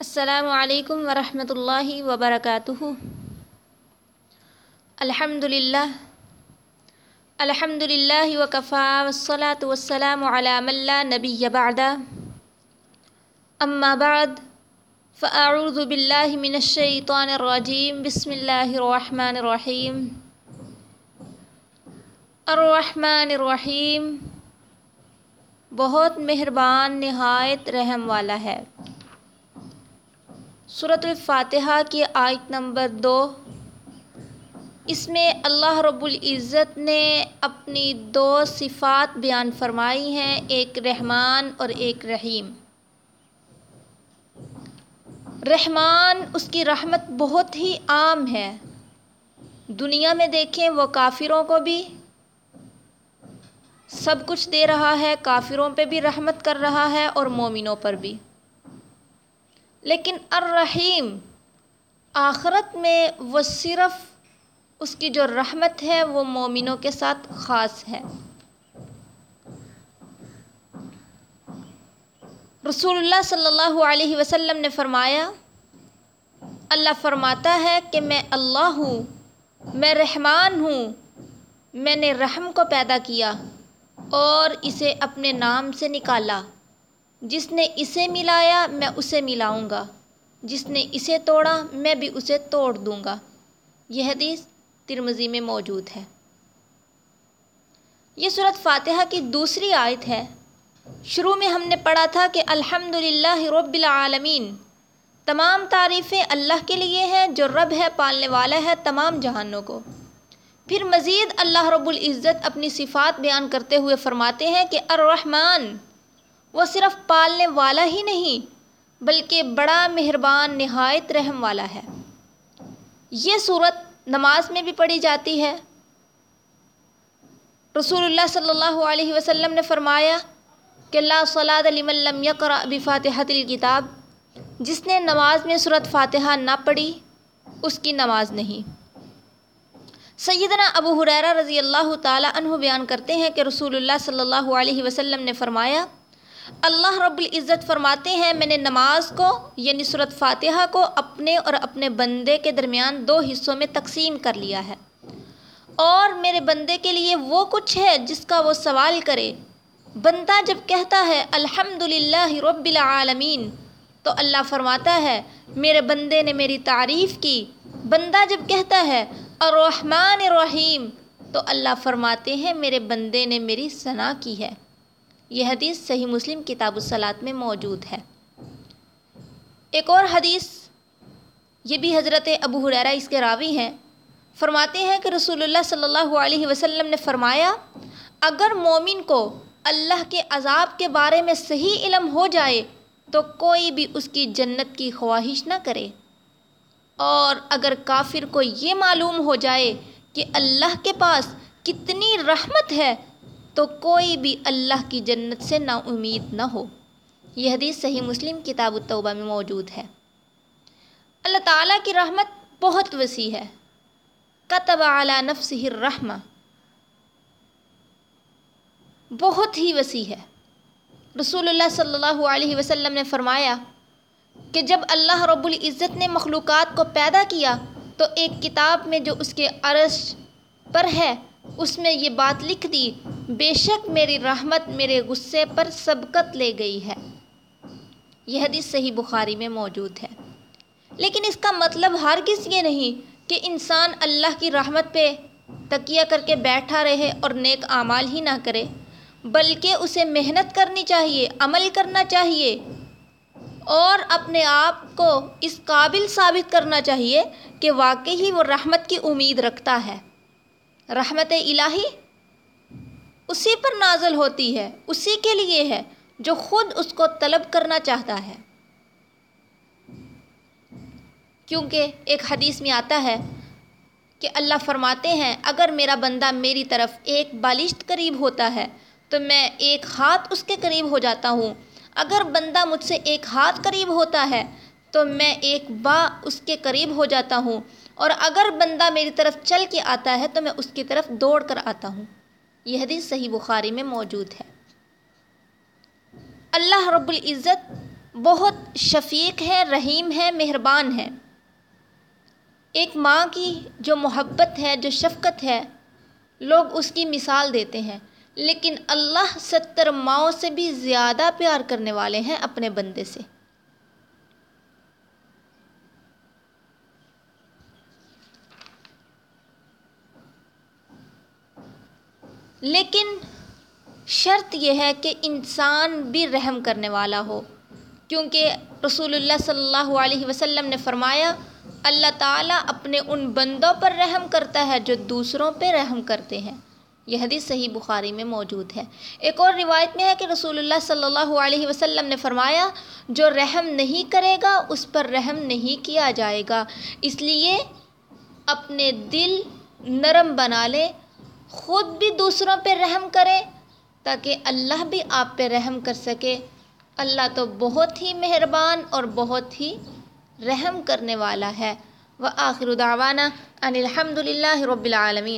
السلام علیکم ورحمۃ اللہ وبرکاتہ۔ الحمد للہ الحمد للہ وکفا والصلاة والسلام علی من لا نبی بعد۔ اما بعد، فاعوذ باللہ من الشیطان الرجیم۔ بسم اللہ الرحمن الرحیم۔ الرحمن الرحیم۔ بہت مہربان نہایت رحم والا ہے۔ صورت الفاتحہ کی آیت نمبر دو۔ اس میں اللہ رب العزت نے اپنی دو صفات بیان فرمائی ہیں، ایک رحمان اور ایک رحیم۔ رحمان، اس کی رحمت بہت ہی عام ہے۔ دنیا میں دیکھیں وہ کافروں کو بھی سب کچھ دے رہا ہے، کافروں پہ بھی رحمت کر رہا ہے اور مومنوں پر بھی۔ لیکن الرحیم، آخرت میں وہ صرف اس کی جو رحمت ہے، وہ مومنوں کے ساتھ خاص ہے۔ رسول اللہ صلی اللہ علیہ وسلم نے فرمایا، اللہ فرماتا ہے کہ میں اللہ ہوں، میں رحمان ہوں، میں نے رحم کو پیدا کیا اور اسے اپنے نام سے نکالا۔ جس نے اسے ملایا میں اسے ملاؤں گا، جس نے اسے توڑا میں بھی اسے توڑ دوں گا۔ یہ حدیث ترمزی میں موجود ہے۔ یہ صورت فاتحہ کی دوسری آیت ہے۔ شروع میں ہم نے پڑھا تھا کہ الحمد للہ رب العالمین۔ تمام تعریفیں اللہ کے لیے ہیں، جو رب ہے، پالنے والا ہے تمام جہانوں کو۔ پھر مزید اللہ رب العزت اپنی صفات بیان کرتے ہوئے فرماتے ہیں کہ الرحمن وہ صرف پالنے والا ہی نہیں، بلکہ بڑا مہربان، نہایت رحم والا ہے۔ یہ صورت نماز میں بھی پڑھی جاتی ہے۔ رسول اللہ صلی اللہ علیہ وسلم نے فرمایا کہ اللہ صلاۃ لمن لم یقرأ بفاتحۃ الکتاب جس نے نماز میں صورت فاتحہ نہ پڑھی، اس کی نماز نہیں۔ سیدنا ابو حریرہ رضی اللہ تعالی عنہ بیان کرتے ہیں کہ رسول اللہ صلی اللہ علیہ وسلم نے فرمایا اللہ رب العزت فرماتے ہیں، میں نے نماز کو یعنی صورت فاتحہ کو اپنے اور اپنے بندے کے درمیان دو حصوں میں تقسیم کر لیا ہے۔ اور میرے بندے کے لیے وہ کچھ ہے جس کا وہ سوال کرے۔ بندہ جب کہتا ہے الحمد للہ رب العالمین، تو اللہ فرماتا ہے، میرے بندے نے میری تعریف کی۔ بندہ جب کہتا ہے الرحمن الرحیم، تو اللہ فرماتے ہیں، میرے بندے نے میری ثنا کی ہے۔ یہ حدیث صحیح مسلم کتاب الصلاط میں موجود ہے۔ ایک اور حدیث، یہ بھی حضرت ابو حریرہ اس کے راوی ہیں۔ فرماتے ہیں کہ رسول اللہ صلی اللہ علیہ وسلم نے فرمایا، اگر مومن کو اللہ کے عذاب کے بارے میں صحیح علم ہو جائے، تو کوئی بھی اس کی جنت کی خواہش نہ کرے۔ اور اگر کافر کو یہ معلوم ہو جائے کہ اللہ کے پاس کتنی رحمت ہے تو کوئی بھی اللہ کی جنت سے نا امید نہ ہو۔ یہ حدیث صحیح مسلم کتاب التوبہ میں موجود ہے۔ اللہ تعالیٰ کی رحمت بہت وسیع ہے۔ قطب اعلیٰ نفس الرحمہ۔ بہت ہی وسیع ہے۔ رسول اللہ صلی اللہ علیہ وسلم نے فرمایا کہ جب اللہ رب العزت نے مخلوقات کو پیدا کیا تو ایک کتاب میں جو اس کے عرش پر ہے، اس میں یہ بات لکھ دی بے شک میری رحمت میرے غصے پر سبقت لے گئی ہے۔ یہ حدیث صحیح بخاری میں موجود ہے۔ لیکن اس کا مطلب ہرگز یہ نہیں کہ انسان اللہ کی رحمت پہ تکیہ کر کے بیٹھا رہے اور نیک اعمال ہی نہ کرے، بلکہ اسے محنت کرنی چاہیے، عمل کرنا چاہیے اور اپنے آپ کو اس قابل ثابت کرنا چاہیے کہ واقعی وہ رحمت کی امید رکھتا ہے۔ رحمت الہی اسی پر نازل ہوتی ہے، اسی کے لیے ہے جو خود اس کو طلب کرنا چاہتا ہے۔ کیونکہ ایک حدیث میں آتا ہے کہ اللہ فرماتے ہیں، اگر میرا بندہ میری طرف ایک بالشت قریب ہوتا ہے تو میں ایک ہاتھ اس کے قریب ہو جاتا ہوں۔ اگر بندہ مجھ سے ایک ہاتھ قریب ہوتا ہے تو میں ایک با اس کے قریب ہو جاتا ہوں۔ اور اگر بندہ میری طرف چل کے آتا ہے تو میں اس کی طرف دوڑ کر آتا ہوں۔ یہ حدیث صحیح بخاری میں موجود ہے۔ اللہ رب العزت بہت شفیق ہے، رحیم ہے، مہربان ہے۔ ایک ماں کی جو محبت ہے، جو شفقت ہے، لوگ اس کی مثال دیتے ہیں۔ لیکن اللہ ستر ماؤں سے بھی زیادہ پیار کرنے والے ہیں اپنے بندے سے۔ لیکن شرط یہ ہے کہ انسان بھی رحم کرنے والا ہو۔ کیونکہ رسول اللہ صلی اللہ علیہ وسلم نے فرمایا، اللہ تعالیٰ اپنے ان بندوں پر رحم کرتا ہے جو دوسروں پہ رحم کرتے ہیں۔ یہ حدیث صحیح بخاری میں موجود ہے۔ ایک اور روایت میں ہے کہ رسول اللہ صلی اللہ علیہ وسلم نے فرمایا، جو رحم نہیں کرے گا، اس پر رحم نہیں کیا جائے گا۔ اس لیے اپنے دل نرم بنا لے خود بھی دوسروں پہ رحم کریں تاکہ اللہ بھی آپ پہ رحم کر سکے۔ اللہ تو بہت ہی مہربان اور بہت ہی رحم کرنے والا ہے۔ وہ آخر دعوانا ان الحمد للہ رب العالمین۔